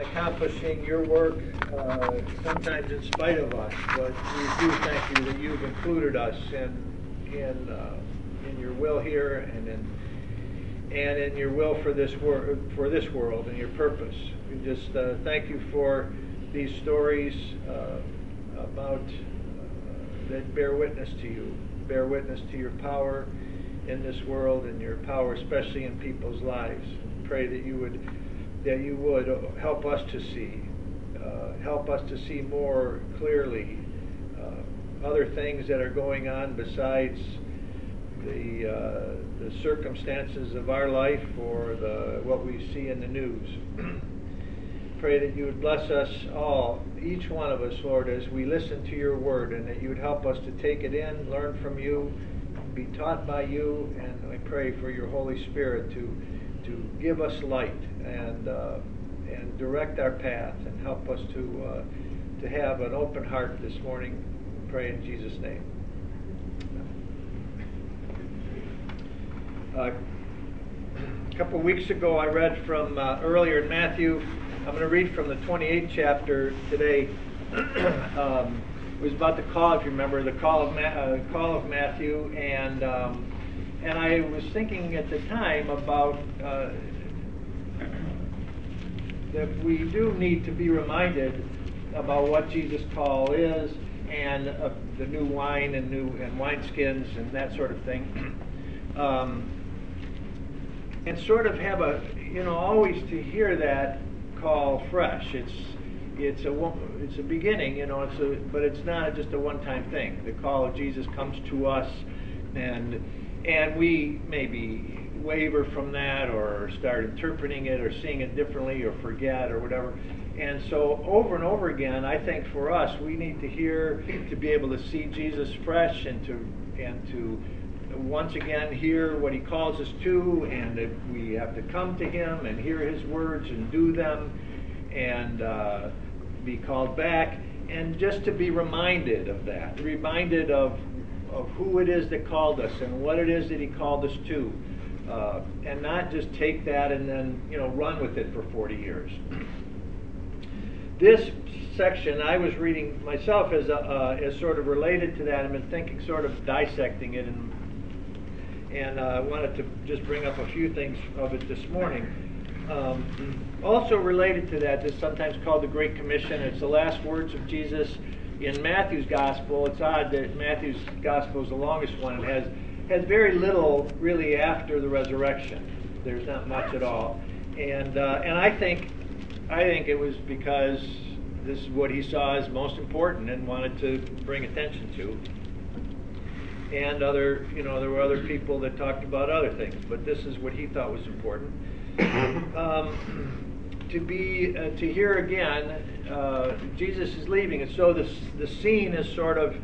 in accomplishing your work, uh, sometimes in spite of us. But we do thank you that you've included us in in uh, in your will here and in and in your will for this wor- for this world and your purpose. We just uh, thank you for these stories uh, about uh, that bear witness to you, bear witness to your power in this world and your power, especially in people's lives. Pray that you would that you would help us to see, uh, help us to see more clearly uh, other things that are going on besides the uh, the circumstances of our life or the what we see in the news. Pray that you would bless us all, each one of us, Lord, as we listen to your word, and that you would help us to take it in, learn from you, be taught by you, and I pray for your Holy Spirit to to give us light and uh, and direct our path and help us to uh, to have an open heart this morning. Pray in Jesus' name. Uh, a couple weeks ago, I read from uh, earlier in Matthew. I'm going to read from the 28th chapter today. um, it was about the call, if you remember, the call of, Ma- uh, call of Matthew, and um, and I was thinking at the time about uh, that we do need to be reminded about what Jesus' call is, and uh, the new wine and new and wineskins and that sort of thing. Um, and sort of have a you know always to hear that call fresh it's it's a it's a beginning you know it's a but it's not just a one time thing the call of jesus comes to us and and we maybe waver from that or start interpreting it or seeing it differently or forget or whatever. And so over and over again i think for us we need to hear to be able to see jesus fresh and to and to once again hear what he calls us to, and that we have to come to him and hear his words and do them, and uh, be called back, and just to be reminded of that, reminded of of who it is that called us and what it is that he called us to, uh, and not just take that and then you know run with it for 40 years. This section I was reading myself as a, uh, as sort of related to that. I've been thinking, sort of dissecting it and and I uh, wanted to just bring up a few things of it this morning. Um, also related to that is sometimes called the Great Commission. It's the last words of Jesus in Matthew's Gospel. It's odd that Matthew's Gospel is the longest one. It has has very little really after the resurrection. There's not much at all, and uh, and I think I think it was because this is what he saw as most important and wanted to bring attention to and other, you know, there were other people that talked about other things, but this is what he thought was important. Um, to be, uh, to hear again, uh, Jesus is leaving, and so this, the scene is sort of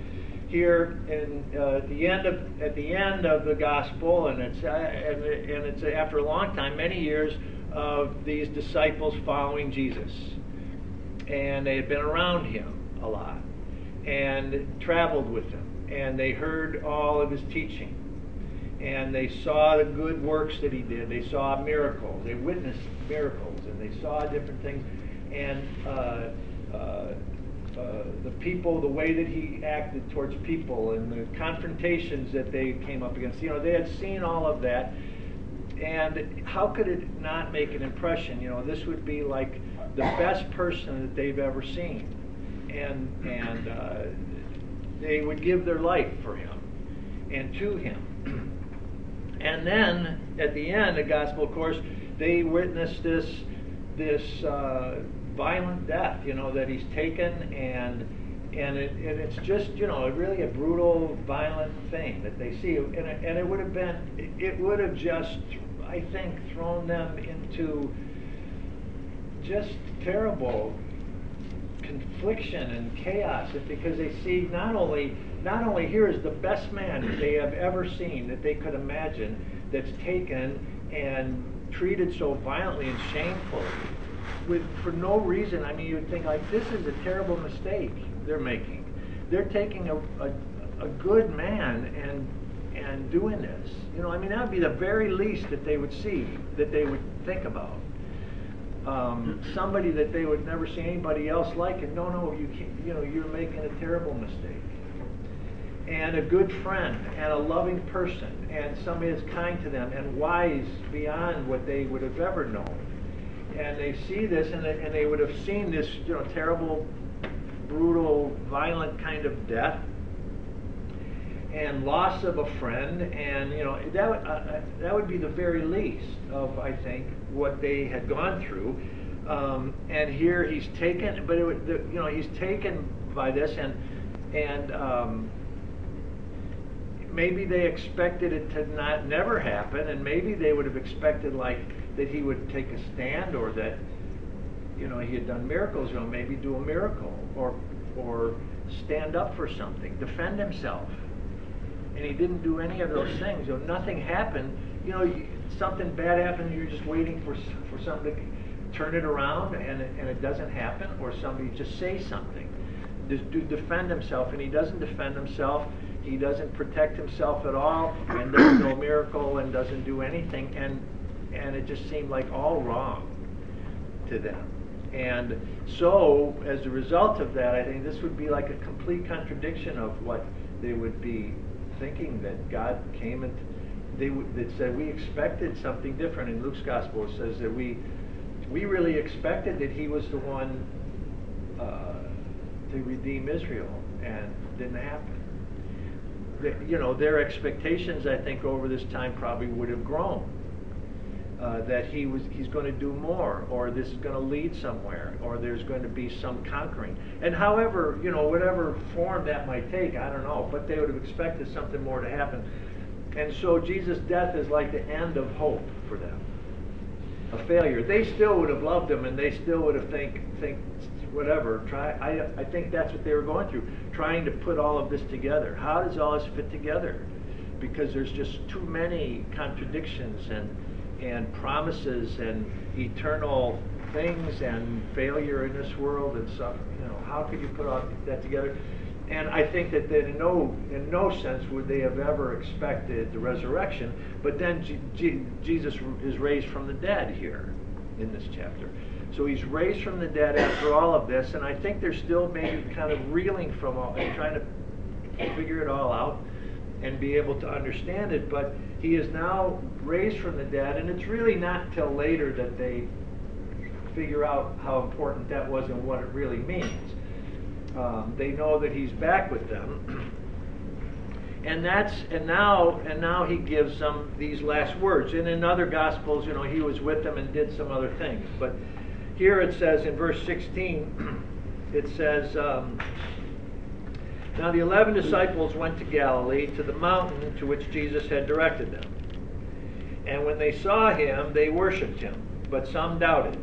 here in uh, the end of at the end of the gospel, and it's uh, and, and it's after a long time, many years of these disciples following Jesus, and they had been around him a lot and traveled with him and they heard all of his teaching. And they saw the good works that he did. They saw miracles. They witnessed miracles, and they saw different things. And uh, uh, the people, the way that he acted towards people, and the confrontations that they came up against. You know, they had seen all of that. And how could it not make an impression? You know, this would be like the best person that they've ever seen. And, and uh, they would give their life for him and to him. and then at the end, the gospel, of course, they witnessed this this uh, violent death, you know, that he's taken, and and, it, and it's just you know really a brutal, violent thing that they see, and it, and it would have been it would have just I think thrown them into just terrible confliction and chaos because they see not only not only here is the best man that they have ever seen that they could imagine that's taken and treated so violently and shamefully with for no reason. I mean, you'd think like this is a terrible mistake they're making. They're taking a, a, a good man and and doing this. You know, I mean, that would be the very least that they would see, that they would think about. um, somebody that they would never see anybody else like, and no, no, you can't, you know, you're making a terrible mistake. And a good friend, and a loving person, and somebody that's kind to them, and wise beyond what they would have ever known. And they see this, and they, and they would have seen this, you know, terrible, brutal, violent kind of death, and loss of a friend, and you know that uh, uh, that would be the very least of I think what they had gone through. Um, and here he's taken, but it, the, you know he's taken by this, and and um, maybe they expected it to not never happen, and maybe they would have expected like that he would take a stand, or that you know he had done miracles, you know maybe do a miracle, or or stand up for something, defend himself and he didn't do any of those things. You know, nothing happened. You know, something bad happened. You're just waiting for for somebody to turn it around, and it, and it doesn't happen, or somebody just say something, just to defend himself, and he doesn't defend himself. He doesn't protect himself at all, and there's no miracle, and doesn't do anything, and and it just seemed like all wrong to them. And so, as a result of that, I think this would be like a complete contradiction of what they would be thinking that God came and they that said we expected something different. In Luke's gospel, it says that we we really expected that He was the one uh, to redeem Israel, and didn't happen. The, you know, their expectations, I think, over this time probably would have grown. Uh, that he was he's going to do more or this is going to lead somewhere or there's going to be some conquering. And however you know whatever form that might take i don't know but they would have expected something more to happen. And so jesus death is like the end of hope for them a failure. They still would have loved him and they still would have think think whatever try i i think that's what they were going through trying to put all of this together. How does all this fit together? Because there's just too many contradictions and and promises and eternal things and failure in this world and stuff. You know, how could you put all that together? And I think that, in no in no sense would they have ever expected the resurrection. But then G- G- Jesus is raised from the dead here in this chapter. So he's raised from the dead after all of this, and I think they're still maybe kind of reeling from all trying to figure it all out and be able to understand it. But he is now raised from the dead, and it's really not till later that they figure out how important that was and what it really means. Um, they know that he's back with them. and that's and now and now he gives them these last words and in other gospels you know he was with them and did some other things but here it says in verse 16 it says um, now the eleven disciples went to Galilee, to the mountain to which Jesus had directed them. And when they saw him, they worshipped him, but some doubted.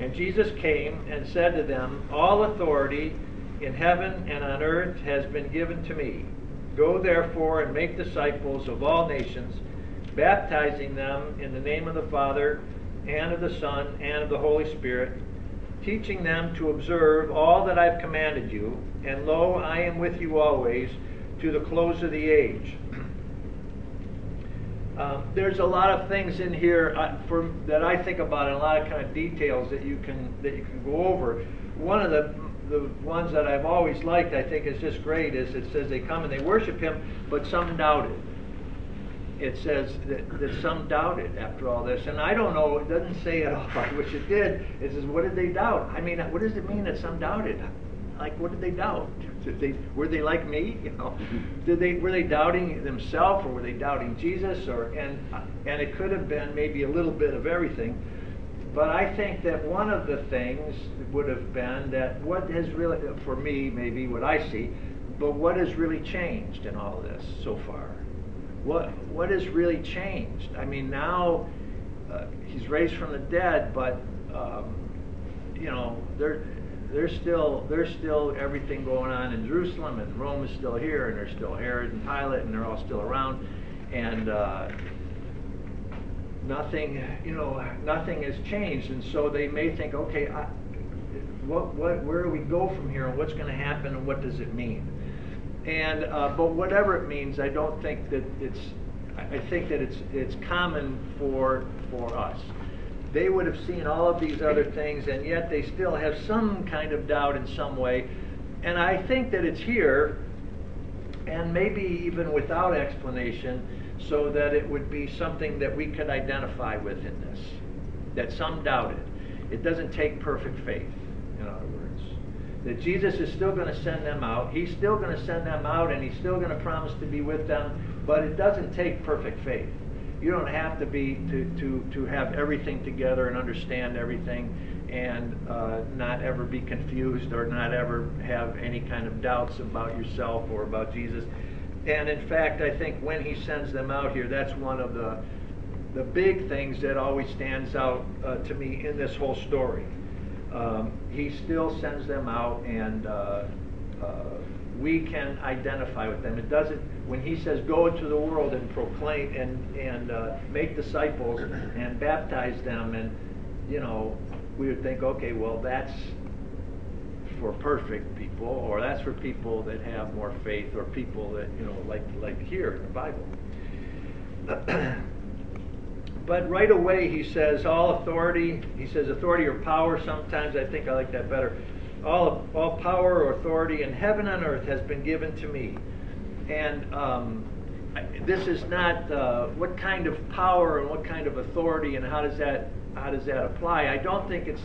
And Jesus came and said to them, All authority in heaven and on earth has been given to me. Go therefore and make disciples of all nations, baptizing them in the name of the Father, and of the Son, and of the Holy Spirit teaching them to observe all that I've commanded you, and lo, I am with you always to the close of the age. Um, there's a lot of things in here uh, for, that I think about, and a lot of kind of details that you can that you can go over. One of the the ones that I've always liked, I think, is just great. Is it says they come and they worship Him, but some doubted it says that, that some doubted after all this. And I don't know, it doesn't say at all, I wish it did. It says, what did they doubt? I mean, what does it mean that some doubted? Like, what did they doubt? Did they, were they like me? You know, did they were they doubting themselves or were they doubting Jesus? Or and and it could have been maybe a little bit of everything. But I think that one of the things would have been that what has really, for me, maybe what I see, but what has really changed in all this so far? what what has really changed? I mean, now uh, he's raised from the dead, but um, you know, there there's still there's still everything going on in Jerusalem, and Rome is still here, and there's still Herod and Pilate, and they're all still around, and uh, nothing you know nothing has changed, and so they may think, okay, I, what what where do we go from here, and what's going to happen, and what does it mean? And uh, but whatever it means, I don't think that it's. I think that it's it's common for for us they would have seen all of these other things, and yet they still have some kind of doubt in some way. And I think that it's here, and maybe even without explanation, so that it would be something that we could identify with in this, that some doubted. It doesn't take perfect faith, in other words. That Jesus is still going to send them out. He's still going to send them out, and he's still going to promise to be with them, but it doesn't take perfect faith. You don't have to be to, to, to have everything together and understand everything and uh, not ever be confused or not ever have any kind of doubts about yourself or about Jesus. And in fact, I think when he sends them out here, that's one of the the big things that always stands out uh, to me in this whole story. Um, he still sends them out, and uh, uh, we can identify with them. It doesn't when he says go into the world and proclaim and and uh, make disciples and baptize them, and you know we would think, okay, well that's for perfect people, or that's for people that have more faith, or people that you know, like like here in the Bible. but right away he says all authority. He says authority or power. Sometimes I think I like that better. All all power or authority in heaven and earth has been given to me, and. Um, this is not uh, what kind of power and what kind of authority and how does that how does that apply? I don't think it's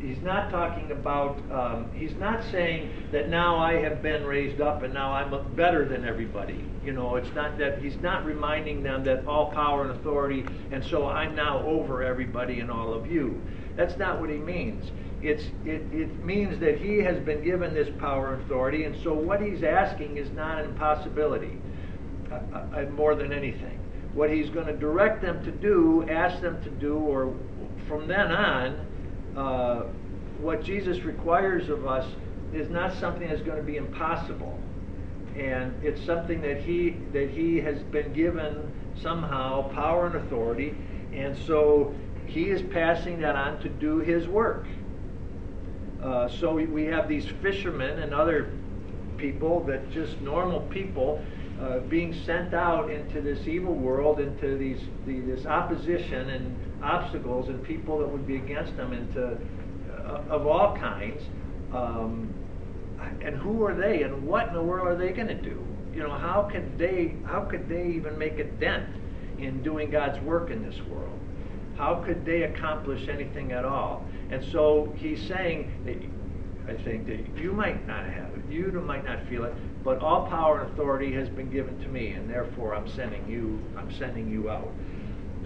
he's not talking about, um, he's not saying that now I have been raised up and now I'm better than everybody. You know, it's not that, he's not reminding them that all power and authority, and so I'm now over everybody and all of you. That's not what he means. It's, it, it means that he has been given this power and authority, and so what he's asking is not an impossibility uh, uh, more than anything. What he's going to direct them to do, ask them to do, or from then on, uh, what Jesus requires of us is not something that's going to be impossible. And it's something that he that he has been given somehow power and authority, and so he is passing that on to do his work. Uh, so we, we have these fishermen and other people that just normal people uh, being sent out into this evil world, into these the, this opposition and obstacles and people that would be against them, into uh, of all kinds. Um, and who are they, and what in the world are they going to do? You know, how could they how could they even make a dent in doing God's work in this world? How could they accomplish anything at all? And so he's saying that I think that you might not have it, you might not feel it, but all power and authority has been given to me, and therefore I'm sending you. I'm sending you out.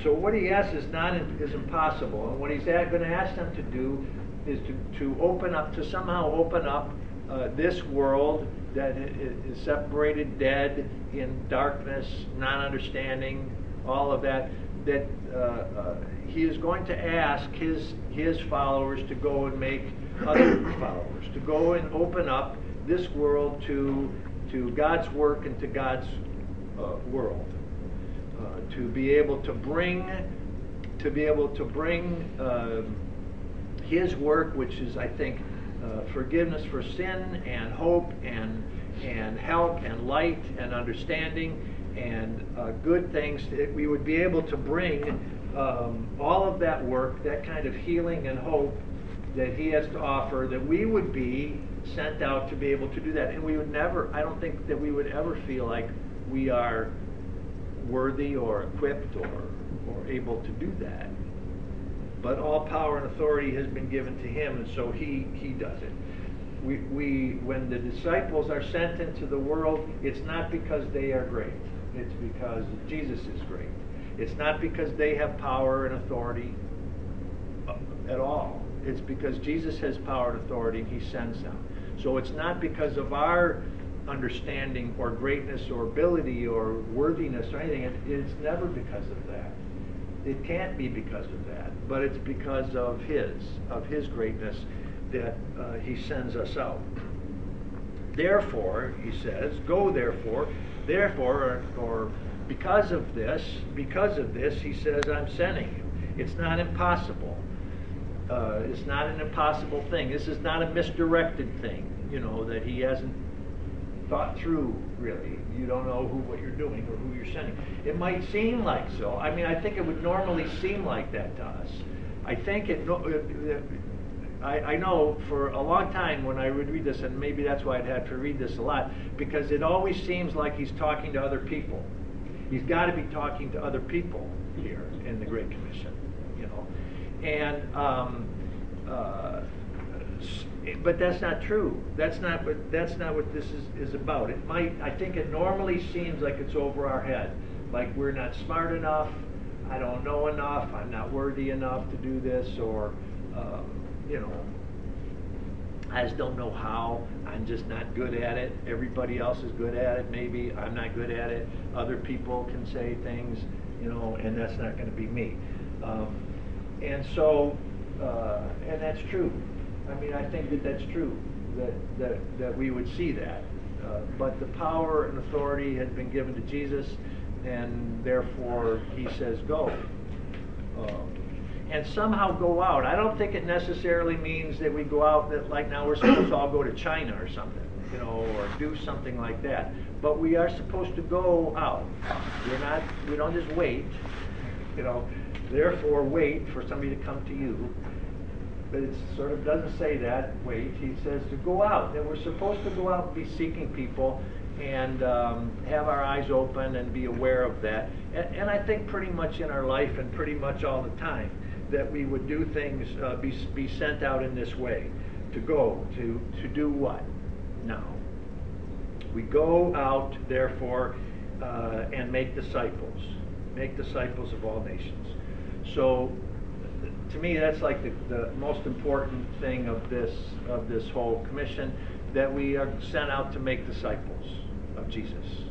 So what he asks is not is impossible, and what he's going to ask them to do is to, to open up, to somehow open up uh, this world that is separated, dead, in darkness, non-understanding, all of that. That uh, uh, he is going to ask his his followers to go and make other followers, to go and open up this world to to God's work and to God's uh, world. Uh, to be able to bring, to be able to bring uh, His work, which is, I think, uh, forgiveness for sin and hope and and help and light and understanding and uh, good things. That we would be able to bring um, all of that work, that kind of healing and hope that He has to offer. That we would be sent out to be able to do that. And we would never, I don't think that we would ever feel like we are worthy or equipped or, or able to do that. But all power and authority has been given to him, and so he, he does it. We, we, when the disciples are sent into the world, it's not because they are great. It's because Jesus is great. It's not because they have power and authority at all. It's because Jesus has power and authority and he sends them. So it's not because of our understanding or greatness or ability or worthiness or anything. It, it's never because of that. It can't be because of that. But it's because of His, of His greatness that uh, He sends us out. Therefore, He says, go therefore, therefore, or, or because of this, because of this, He says, I'm sending you. It's not impossible uh, is not an impossible thing. This is not a misdirected thing, you know, that he hasn't thought through really. You don't know who what you're doing or who you're sending. It might seem like so. I mean, I think it would normally seem like that to us. I think it, I, I know for a long time when I would read this, and maybe that's why I'd had to read this a lot, because it always seems like he's talking to other people. He's got to be talking to other people here in the Great Commission, you know. And um, uh, but that's not true. That's not what that's not what this is, is about. It might I think it normally seems like it's over our head, like we're not smart enough, I don't know enough, I'm not worthy enough to do this, or um, you know, I just don't know how. I'm just not good at it. Everybody else is good at it. Maybe I'm not good at it. Other people can say things, you know, and that's not going to be me. Um, and so, uh, and that's true. I mean, I think that that's true, that, that, that we would see that. Uh, but the power and authority had been given to Jesus, and therefore he says, go. Um, and somehow go out. I don't think it necessarily means that we go out that like now we're supposed to all go to China or something, you know, or do something like that. But we are supposed to go out. We're not. We don't just wait, you know. Therefore, wait for somebody to come to you but it sort of doesn't say that. Wait, he says to go out. That we're supposed to go out and be seeking people and um, have our eyes open and be aware of that. And, and, I think pretty much in our life and pretty much all the time that we would do things, uh, be, be sent out in this way. To go, to, to do what? Now. We go out, therefore, uh, and make disciples. Make disciples of all nations. So to me, that's like the, the most important thing of this of this whole commission that we are sent out to make disciples of Jesus.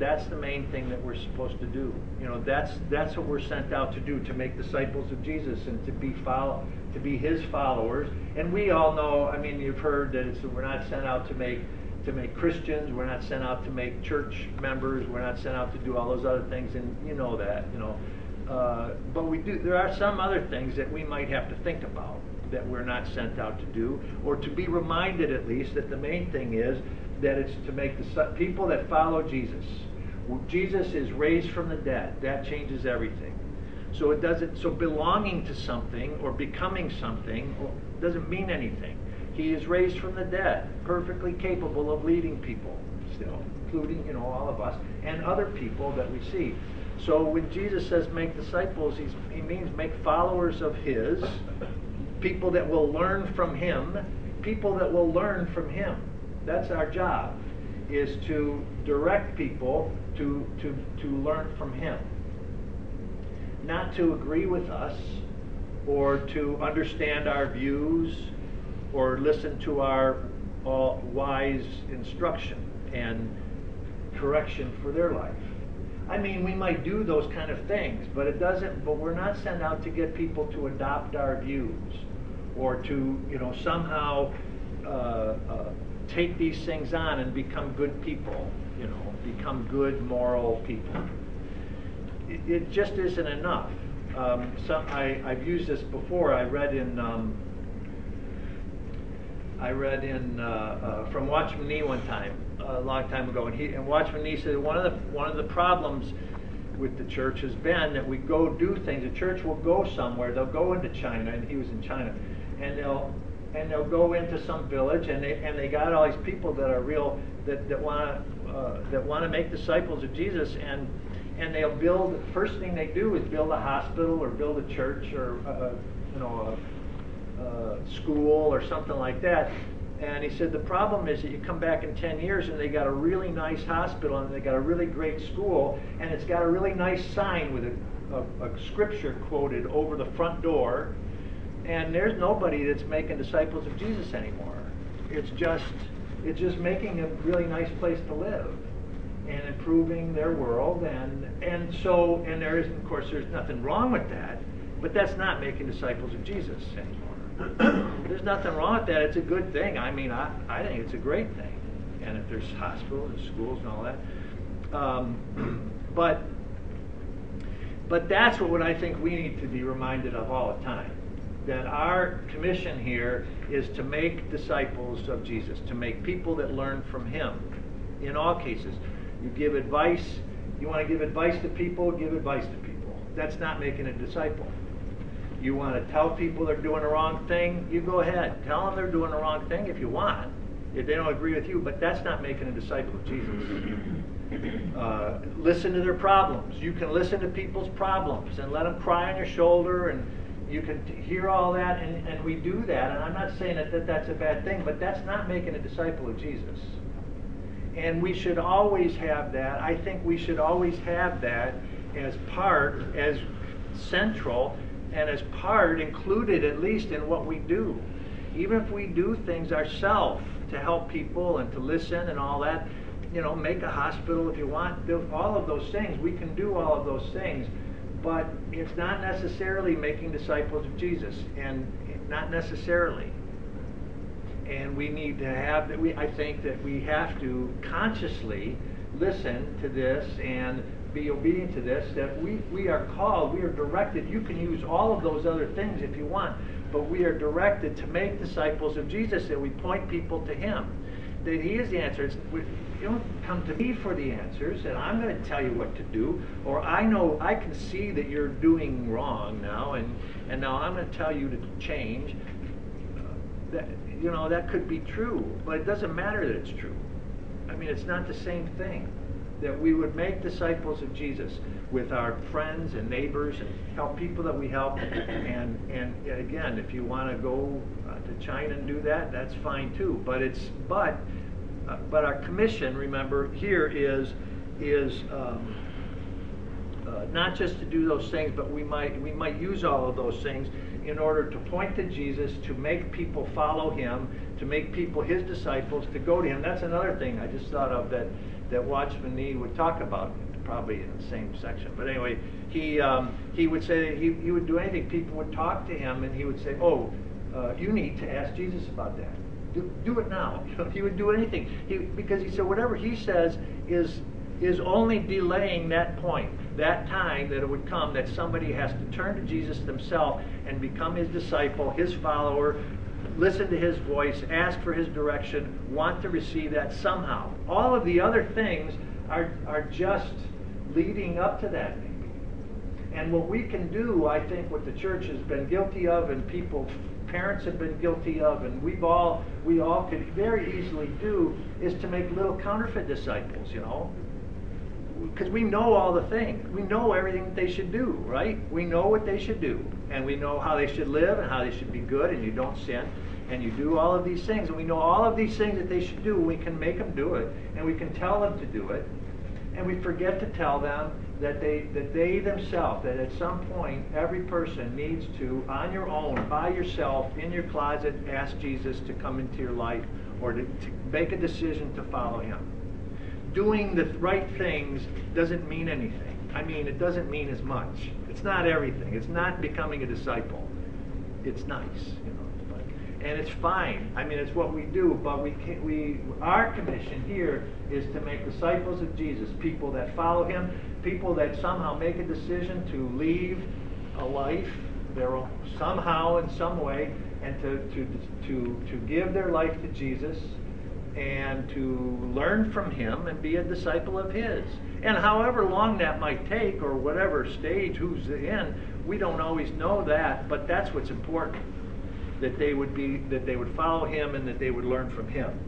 That's the main thing that we're supposed to do. You know, that's that's what we're sent out to do to make disciples of Jesus and to be follow to be His followers. And we all know. I mean, you've heard that it's, we're not sent out to make to make Christians. We're not sent out to make church members. We're not sent out to do all those other things. And you know that. You know. Uh, but we do. There are some other things that we might have to think about that we're not sent out to do, or to be reminded at least that the main thing is that it's to make the people that follow Jesus. Jesus is raised from the dead. That changes everything. So it doesn't. So belonging to something or becoming something doesn't mean anything. He is raised from the dead, perfectly capable of leading people still, including you know all of us and other people that we see. So when Jesus says make disciples, he means make followers of his, people that will learn from him, people that will learn from him. That's our job, is to direct people to, to, to learn from him. Not to agree with us or to understand our views or listen to our uh, wise instruction and correction for their life. I mean, we might do those kind of things, but it doesn't. But we're not sent out to get people to adopt our views, or to you know somehow uh, uh, take these things on and become good people. You know, become good moral people. It, it just isn't enough. Um, I, I've used this before. I read in. Um, I read in uh, uh, from Watchman Nee one time a long time ago, and he and Watchman Nee said one of the one of the problems with the church has been that we go do things. The church will go somewhere. They'll go into China, and he was in China, and they'll and they'll go into some village, and they and they got all these people that are real that that want to uh, that want to make disciples of Jesus, and and they'll build. First thing they do is build a hospital or build a church or uh, you know a, a school or something like that and he said the problem is that you come back in 10 years and they got a really nice hospital and they got a really great school and it's got a really nice sign with a, a, a scripture quoted over the front door. And there's nobody that's making disciples of Jesus anymore. It's just it's just making a really nice place to live and improving their world and and so and there is of course there's nothing wrong with that, but that's not making disciples of Jesus anymore. there's nothing wrong with that. It's a good thing. I mean, I, I think it's a great thing. And if there's hospitals and schools and all that. Um, but but that's what I think we need to be reminded of all the time. That our commission here is to make disciples of Jesus, to make people that learn from Him. In all cases, you give advice. You want to give advice to people, give advice to people. That's not making a disciple. You want to tell people they're doing the wrong thing? You go ahead. Tell them they're doing the wrong thing if you want. If they don't agree with you, but that's not making a disciple of Jesus. Uh, listen to their problems. You can listen to people's problems and let them cry on your shoulder and you can hear all that and, and we do that and i'm not saying that, that that's a bad thing but that's not making a disciple of jesus. And we should always have that. I think we should always have that as part as central and as part included at least in what we do. Even if we do things ourselves to help people and to listen and all that you know make a hospital if you want all of those things. We can do all of those things but it's not necessarily making disciples of Jesus, and not necessarily. And we need to have that. We I think that we have to consciously listen to this and be obedient to this. That we we are called, we are directed. You can use all of those other things if you want, but we are directed to make disciples of Jesus. That we point people to Him. That He is the answer. It's, you don't come to me for the answers, and I'm going to tell you what to do. Or I know I can see that you're doing wrong now, and and now I'm going to tell you to change. Uh, that you know that could be true, but it doesn't matter that it's true. I mean, it's not the same thing. That we would make disciples of Jesus with our friends and neighbors and help people that we help. And and again, if you want to go uh, to China and do that, that's fine too. But it's but but our commission, remember, here is is um, uh, not just to do those things, but we might we might use all of those things in order to point to Jesus, to make people follow Him, to make people His disciples, to go to Him. That's another thing I just thought of that that Watchman Nee would talk about, probably in the same section. But anyway, he um, he would say he, he would do anything. People would talk to him, and he would say, "Oh, uh, you need to ask Jesus about that." Do, do it now. he would do anything. He, because he said whatever he says is is only delaying that point, that time that it would come that somebody has to turn to Jesus themselves and become his disciple, his follower, listen to his voice, ask for his direction, want to receive that somehow. All of the other things are, are just leading up to that. And what we can do, I think, what the church has been guilty of and people parents have been guilty of, and we've all we all could very easily do, is to make little counterfeit disciples. You know, because we know all the things. We know everything that they should do, right? We know what they should do, and we know how they should live and how they should be good, and you don't sin, and you do all of these things, and we know all of these things that they should do. We can make them do it, and we can tell them to do it, and we forget to tell them that they that they themselves that at some point every person needs to on your own by yourself in your closet ask jesus to come into your life or to, to make a decision to follow him doing the right things doesn't mean anything i mean it doesn't mean as much it's not everything it's not becoming a disciple it's nice you know and it's fine. I mean, it's what we do. But we can, we our commission here is to make disciples of Jesus, people that follow Him, people that somehow make a decision to leave a life their own, somehow in some way, and to to to to give their life to Jesus and to learn from him and be a disciple of his. And however long that might take, or whatever stage who's in, we don't always know that, but that's what's important that they would be that they would follow him and that they would learn from him.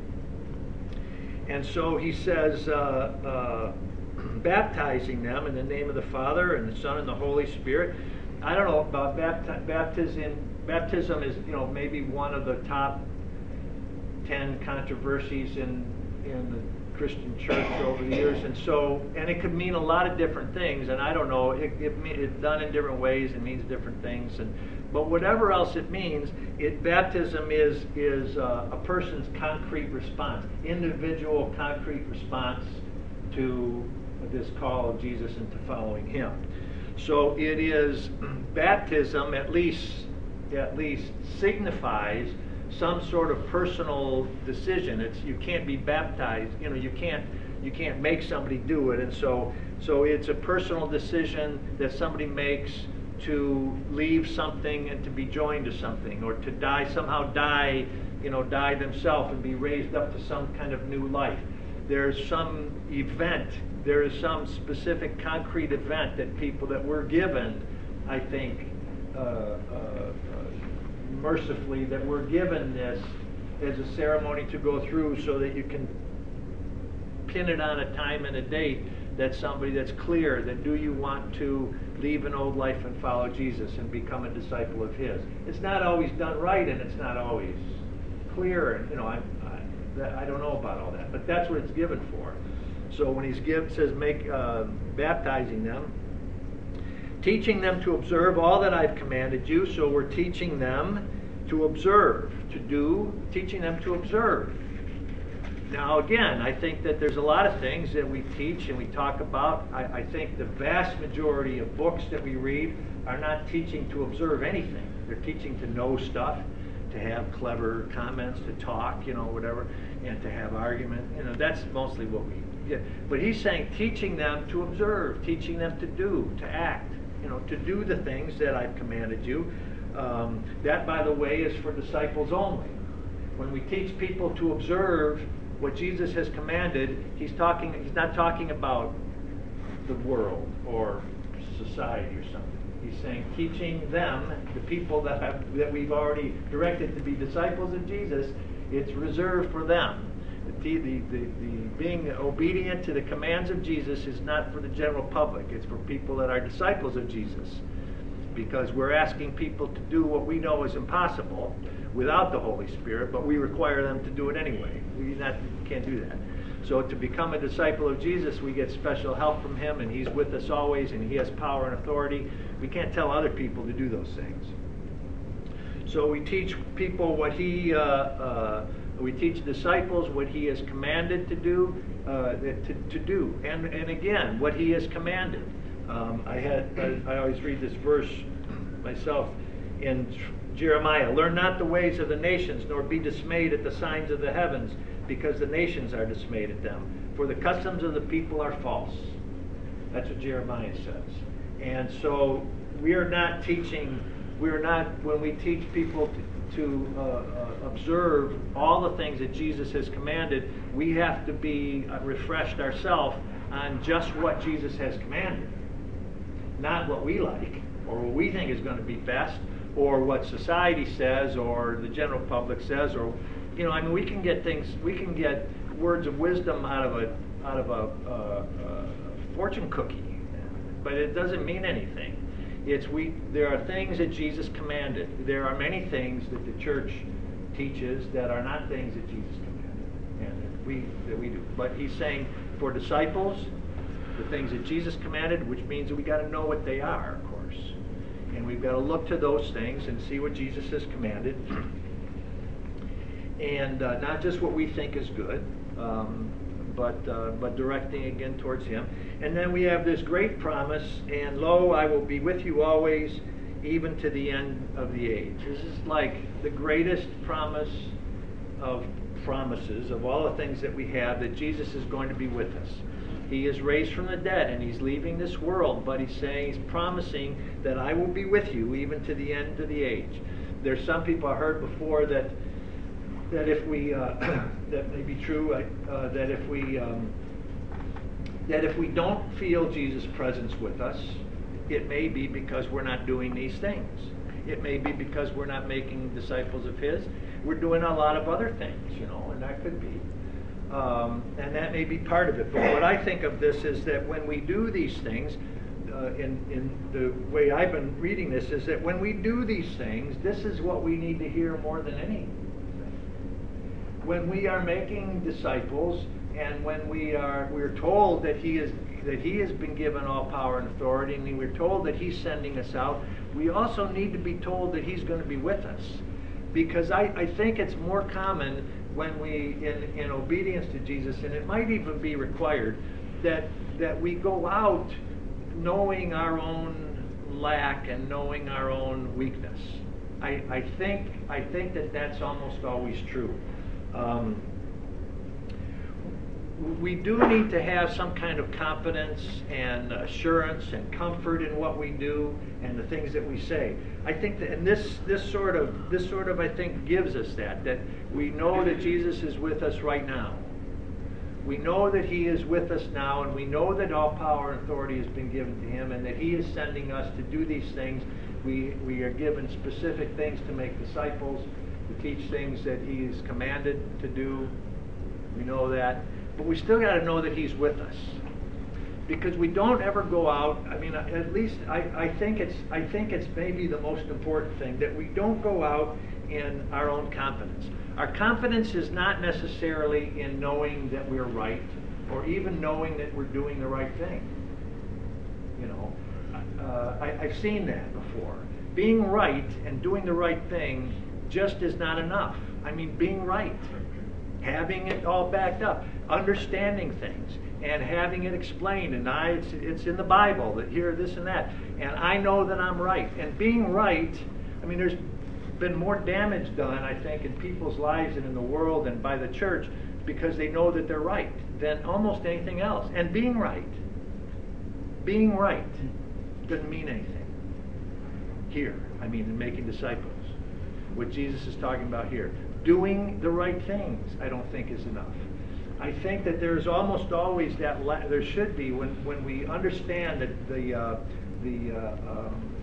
And so he says, uh, uh, baptizing them in the name of the Father and the Son and the Holy Spirit. I don't know about bapti- baptism. Baptism is, you know, maybe one of the top ten controversies in in the Christian church over the years, and so and it could mean a lot of different things. And I don't know, it, it it's done in different ways and means different things. And but whatever else it means, it, baptism is, is uh, a person's concrete response, individual concrete response to this call of Jesus into following Him. So it is baptism, at least, at least signifies some sort of personal decision. It's you can't be baptized. You know, you can't you can't make somebody do it, and so so it's a personal decision that somebody makes to leave something and to be joined to something, or to die, somehow die, you know, die themselves and be raised up to some kind of new life. There's some event, there is some specific concrete event that people that were given, I think, uh, uh, mercifully that we're given this as a ceremony to go through so that you can pin it on a time and a date that somebody that's clear that do you want to leave an old life and follow Jesus and become a disciple of His. It's not always done right and it's not always clear and you know I, I, I don't know about all that, but that's what it's given for. So when He's says make uh, baptizing them, teaching them to observe all that I've commanded you. So we're teaching them to observe, to do, teaching them to observe. Now, again, I think that there's a lot of things that we teach and we talk about. I, I, think the vast majority of books that we read are not teaching to observe anything. They're teaching to know stuff, to have clever comments, to talk, you know, whatever, and to have argument. You know, that's mostly what we get. But he's saying teaching them to observe, teaching them to do, to act, you know, to do the things that I've commanded you. Um, that, by the way, is for disciples only. When we teach people to observe what Jesus has commanded, he's talking he's not talking about the world or society or something. He's saying teaching them, the people that have that we've already directed to be disciples of Jesus, it's reserved for them. The, the, the, the, being obedient to the commands of Jesus is not for the general public. It's for people that are disciples of Jesus. Because we're asking people to do what we know is impossible without the Holy Spirit, but we require them to do it anyway. We not, can't do that. So to become a disciple of Jesus, we get special help from Him, and He's with us always, and He has power and authority. We can't tell other people to do those things. So we teach people what He, uh, uh, we teach disciples what He has commanded to do, uh, to, to do, and and again what He has commanded. Um, I had I, I always read this verse myself in Jeremiah, learn not the ways of the nations, nor be dismayed at the signs of the heavens, because the nations are dismayed at them. For the customs of the people are false. That's what Jeremiah says. And so we are not teaching, we are not, when we teach people to, to uh, uh, observe all the things that Jesus has commanded, we have to be uh, refreshed ourselves on just what Jesus has commanded. Not what we like or what we think is going to be best or what society says or the general public says or you know I mean we can get things we can get words of wisdom out of a out of a, a, a fortune cookie but it doesn't mean anything it's we there are things that Jesus commanded there are many things that the church teaches that are not things that Jesus commanded and that we that we do but he's saying for disciples the things that Jesus commanded which means that we got to know what they are of course. and we've got to look to those things and see what Jesus has commanded. And uh, not just what we think is good, um, but, uh, but directing again towards Him. And then we have this great promise, and lo, I will be with you always, even to the end of the age. This is like the greatest promise of promises, of all the things that we have, that Jesus is going to be with us. He is raised from the dead and he's leaving this world, but he's saying, he's promising that I will be with you even to the end of the age. There's some people I heard before that that if we uh, that may be true uh, that if we um, that if we don't feel Jesus' presence with us, it may be because we're not doing these things. It may be because we're not making disciples of His. We're doing a lot of other things, you know, and that could be. Um, and that may be part of it. But what I think of this is that when we do these things, uh, in, in the way I've been reading this, is that when we do these things, this is what we need to hear more than anything. When we are making disciples, and when we are we're told that he is that he has been given all power and authority, and we're told that he's sending us out, we also need to be told that he's going to be with us. Because I, I think it's more common when we, in, in obedience to Jesus, and it might even be required, that, that we go out knowing our own lack and knowing our own weakness. I, I think I think that that's almost always true. Um, we do need to have some kind of confidence and assurance and comfort in what we do and the things that we say. I think that, and this this sort of this sort of I think gives us that that we know that Jesus is with us right now. We know that He is with us now, and we know that all power and authority has been given to Him, and that He is sending us to do these things We, we are given specific things to make disciples, to teach things that He's commanded to do. We know that. But we still got to know that He's with us. Because we don't ever go out, I mean, at least I, I think it's I think it's maybe the most important thing that we don't go out in our own confidence. Our confidence is not necessarily in knowing that we're right or even knowing that we're doing the right thing. You know, uh, I, I've seen that before. Being right and doing the right thing just is not enough. I mean, being right, having it all backed up, understanding things, and having it explained. And I, it's, it's in the Bible that here, this, and that. And I know that I'm right. And being right, I mean, there's been more damage done, I think, in people's lives and in the world and by the church because they know that they're right than almost anything else. And being right, being right doesn't mean anything. Here, I mean, in making disciples. What Jesus is talking about here. Doing the right things, I don't think, is enough. I think that there's almost always that, la- there should be, when, when we understand that the, uh, the, uh, um,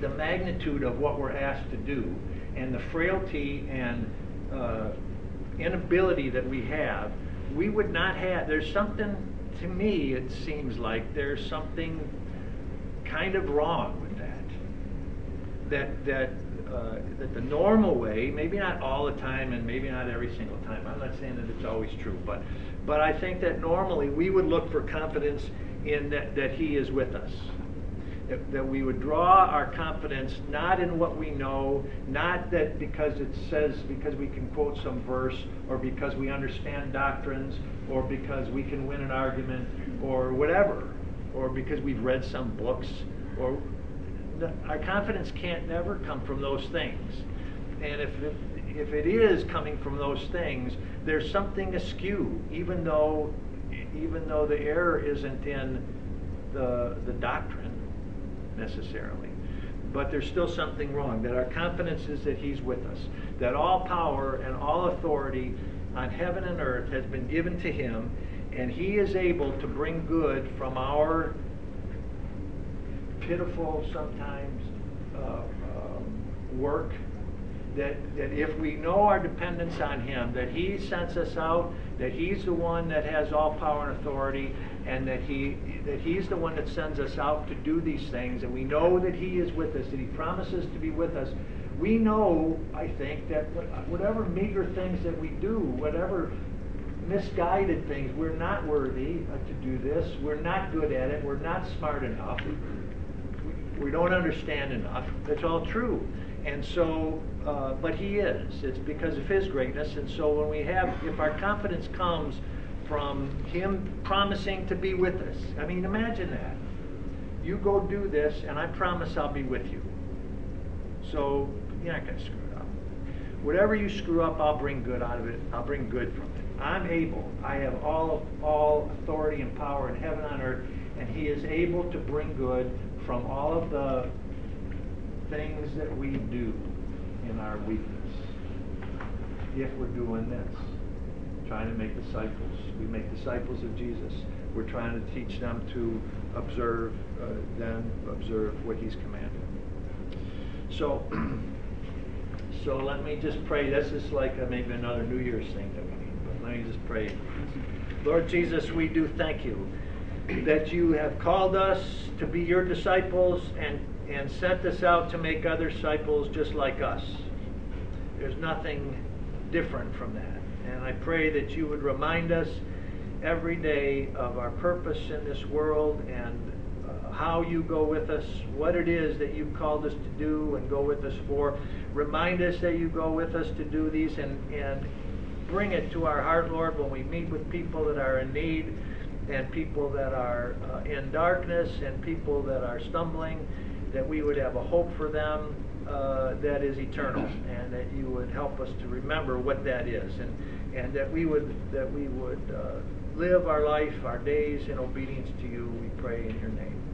the magnitude of what we're asked to do and the frailty and uh, inability that we have, we would not have, there's something, to me, it seems like there's something kind of wrong with that. That, that, uh, that the normal way, maybe not all the time and maybe not every single time, I'm not saying that it's always true, but, but I think that normally we would look for confidence in that, that He is with us. That, that we would draw our confidence not in what we know, not that because it says, because we can quote some verse, or because we understand doctrines, or because we can win an argument, or whatever, or because we've read some books, or our confidence can't never come from those things. And if it, if it is coming from those things, there's something askew, even though even though the error isn't in the the doctrine necessarily. But there's still something wrong. That our confidence is that He's with us. That all power and all authority on heaven and earth has been given to Him, and He is able to bring good from our pitiful, sometimes, uh, work. That, that if we know our dependence on Him, that He sends us out, that He's the one that has all power and authority, and that he that he's the one that sends us out to do these things and we know that he is with us that he promises to be with us we know i think that whatever meager things that we do whatever misguided things we're not worthy to do this we're not good at it we're not smart enough we don't understand enough that's all true and so uh, but he is it's because of his greatness and so when we have if our confidence comes from Him promising to be with us. I mean, imagine that. You go do this, and I promise I'll be with you. So you're not going to screw it up. Whatever you screw up, I'll bring good out of it. I'll bring good from it. I'm able. I have all all authority and power in heaven and on earth, and He is able to bring good from all of the things that we do in our weakness. If we're doing this trying to make disciples. We make disciples of Jesus. We're trying to teach them to observe, uh, then observe what He's commanded. So, so let me just pray. This is like a, maybe another New Year's thing that we need, but let me just pray. Lord Jesus, we do thank you that you have called us to be your disciples and, and sent us out to make other disciples just like us. There's nothing different from that. And I pray that you would remind us every day of our purpose in this world and uh, how you go with us, what it is that you've called us to do and go with us for. Remind us that you go with us to do these and, and bring it to our heart, Lord, when we meet with people that are in need and people that are uh, in darkness and people that are stumbling, that we would have a hope for them uh, that is eternal, and that you would help us to remember what that is, and and that we would that we would uh, live our life, our days in obedience to you. We pray in your name.